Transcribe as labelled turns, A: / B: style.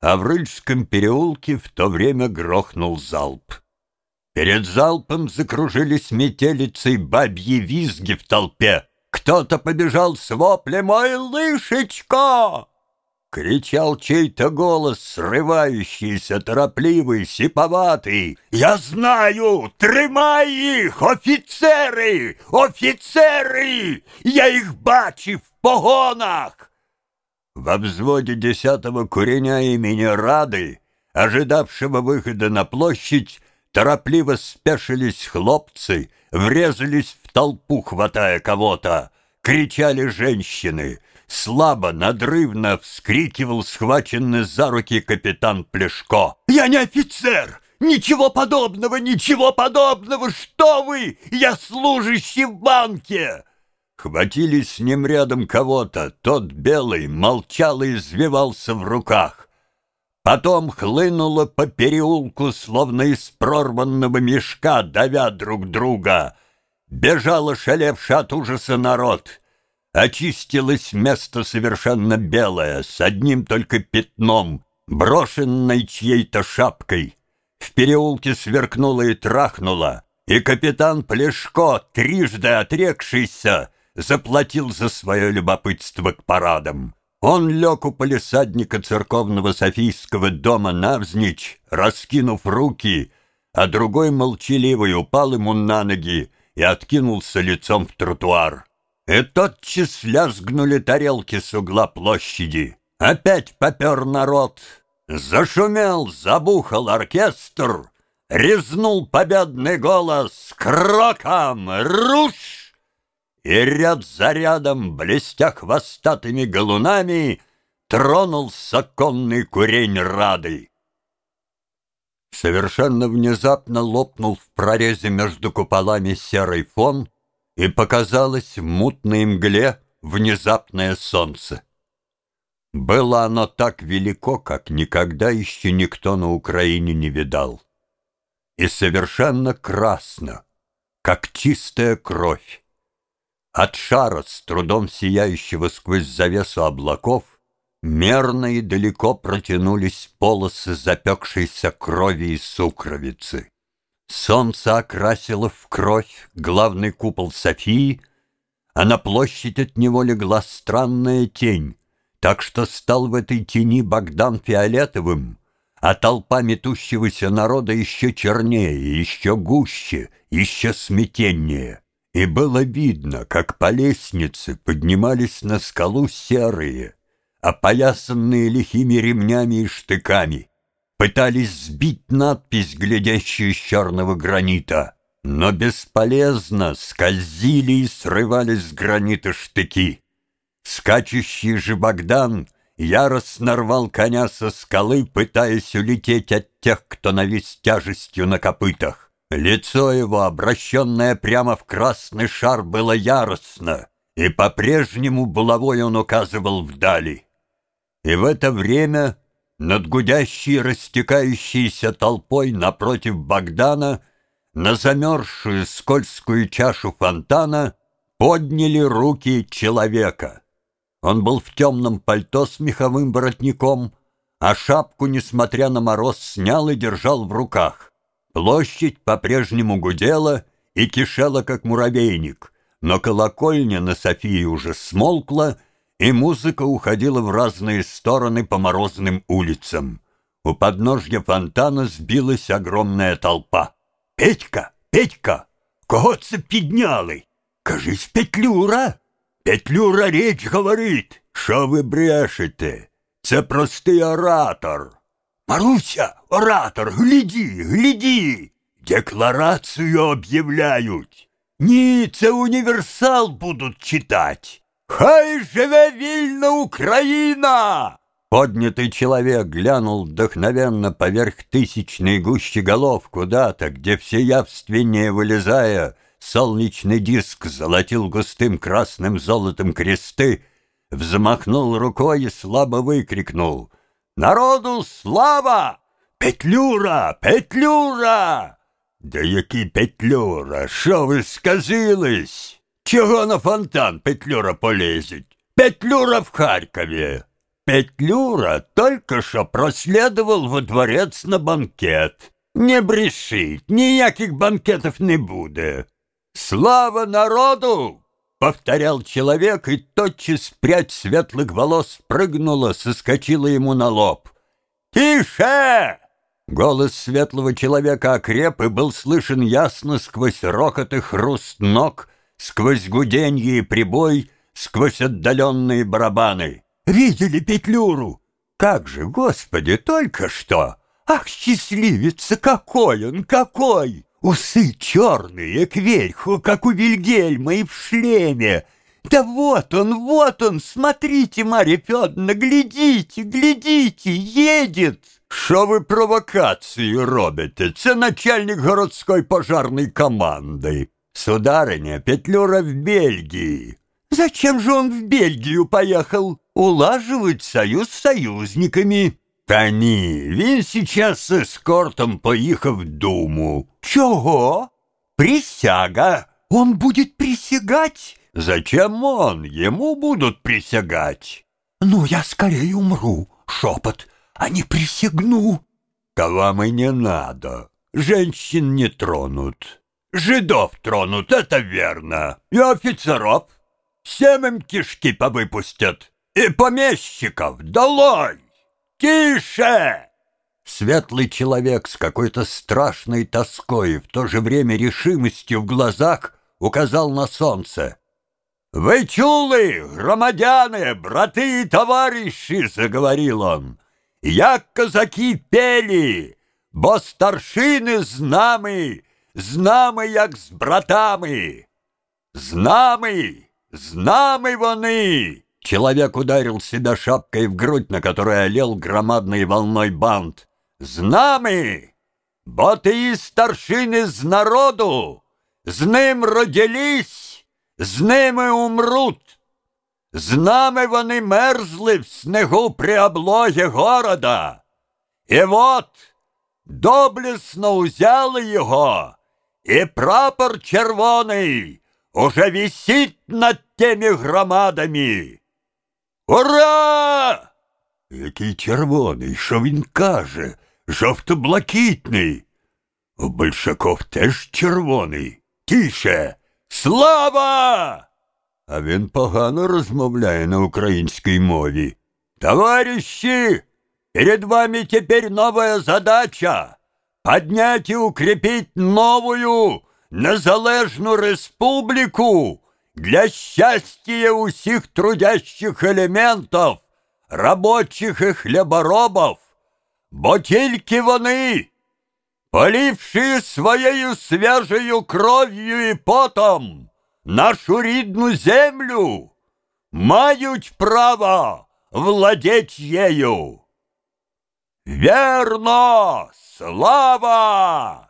A: а в Рыльском переулке в то время грохнул залп. Перед залпом закружились метелицей бабьи визги в толпе. Кто-то побежал с воплем «Ой, лышечка!» Кричал чей-то голос, срывающийся, торопливый, сиповатый. «Я знаю! Тримай их! Офицеры! Офицеры! Я их бачив в погонах!» Во взводе десятого куреня имени Рады, ожидавшего выхода на площадь, торопливо спешились хлопцы, врезались в толпу, хватая кого-то. Кричали женщины. Слабо, надрывно вскрикивал схваченный за руки капитан Плешко. «Я не офицер! Ничего подобного, ничего подобного! Что вы? Я служащий в банке!» Хватили с ним рядом кого-то, тот белый молчал и извивался в руках. Потом хлынуло по переулку, словно из прорванного мешка, давя друг друга. Бежал ошалевший от ужаса народ. Очистилось место совершенно белое, с одним только пятном, брошенной чьей-то шапкой. В переулке сверкнуло и трахнуло, и капитан Плешко, трижды отрекшийся, заплатил за свое любопытство к парадам. Он лег у полисадника церковного Софийского дома навзничь, раскинув руки, а другой молчаливый упал ему на ноги и откинулся лицом в тротуар. И тотчас лязгнули тарелки с угла площади. Опять попер народ. Зашумел, забухал оркестр. Резнул победный голос «Кроком! Руш!» И ряд за рядом, блестя хвостатыми галунами, тронулся конный курень рады. Совершенно внезапно лопнул в прорезе между куполами серый фон, и показалось в мутной мгле внезапное солнце. Было оно так велико, как никогда еще никто на Украине не видал. И совершенно красно, как чистая кровь. От шара, с трудом сияющего сквозь завесу облаков, мерно и далеко протянулись полосы запекшейся крови и сукровицы. Солнце окрасило в кровь главный купол Софии, а на площадь от него легла странная тень, так что стал в этой тени Богдан фиолетовым, а толпа метущегося народа еще чернее, еще гуще, еще сметеннее. И было видно, как по лестнице поднимались на скалу серые, опоясанные лихими ремнями и штыками, пытались сбить надпись, глядящую с черного гранита, но бесполезно скользили и срывались с гранита штыки. Скачущий же Богдан яростно рвал коня со скалы, пытаясь улететь от тех, кто навис тяжестью на копытах. Лицо его, обращенное прямо в красный шар, было яростно, и по-прежнему булавой он указывал вдали. И в это время над гудящей растекающейся толпой напротив Богдана на замерзшую скользкую чашу фонтана подняли руки человека. Он был в темном пальто с меховым воротником, а шапку, несмотря на мороз, снял и держал в руках. Площадь по-прежнему гудела и кишела, как муравейник, но колокольня на Софии уже смолкла, и музыка уходила в разные стороны по морозным улицам. У подножья фонтана сбилась огромная толпа. «Петька! Петька! Кого це підняли? Кажись, Петлюра! Петлюра річ говорить! Що ви брешете? Це простий оратор!» Маруся, оратор, гляді, гляді, декларацію об'являють. Ні, це універсал будуть читать. Хай живе вільна Україна! Поднятый человек глянул вдохновенно поверх тысячной гущи голов куда-то, где все явственнее вылезая, солнечный диск золотил густым красным золотом кресты, взмахнул рукой и слабо выкрикнул — Народу слава! Петлюра, Петлюра! Да який Петлюра? Що ви сказились? Чого на фонтан Петлюра полезеть? Петлюра в Харкові. Петлюра только что проследовал во дворец на банкет. Не брешить, ніяких банкетов не буде. Слава народу! Повторял человек, и тотчас прядь светлых волос прыгнула, соскочила ему на лоб. «Тише!» Голос светлого человека окреп и был слышен ясно сквозь рокот и хруст ног, сквозь гуденье и прибой, сквозь отдаленные барабаны. «Видели Петлюру?» «Как же, Господи, только что!» «Ах, счастливец, какой он, какой!» Усы черные, кверху, как у Вильгельма и в шлеме. Да вот он, вот он, смотрите, Марья Федоровна, глядите, глядите, едет. Що ви провокацію робите? Це начальник городской пожарной команды. Сударыня, Петлюра в Бельгии. Зачем же он в Бельгию поехал? Улаживать союз с союзниками. Та ні, він сейчас з ескортом поїхав в Думу. Чого? Присяга. Он будет присягать? Зачем он? Ему будут присягать. Ну, я скорее умру, шепот, а не присягну. Да вам и не надо. Женщин не тронут. Жидов тронут, это верно. И офицеров. Всем им кишки повыпустят. И помещиков долой. «Тише!» Светлый человек с какой-то страшной тоской в то же время решимостью в глазах указал на солнце. «Вы чулы, громадяны, браты и товарищи!» — заговорил он. «Як казаки пели, бо старшины з нами, з нами, як з братами! З нами, з нами вони!» Человек ударил себя шапкой в грудь, на которой олел громадной волной бант. «Знами! Бо ти старшини з народу! З ним родились, з ними умруть! З нами вони мерзли в снегу при облогі города! І от доблесно узяли його, і прапор червоний уже висить над теми громадами!» Ура! Який червоний, що він каже, жовто-блакитний. У Большаков теж червоний. Тише. Слава! А він погано розмовляє на українській мові. Товарищи, перед вами теперь новая задача поднять и укрепить новую незалежну республику для счастья усіх трудящих елементів, робочих і хліборобів, бо тільки вони, полівши своєю свіжою кров'ю і потом нашу рідну землю, мають право владеть ею. Верно, слава!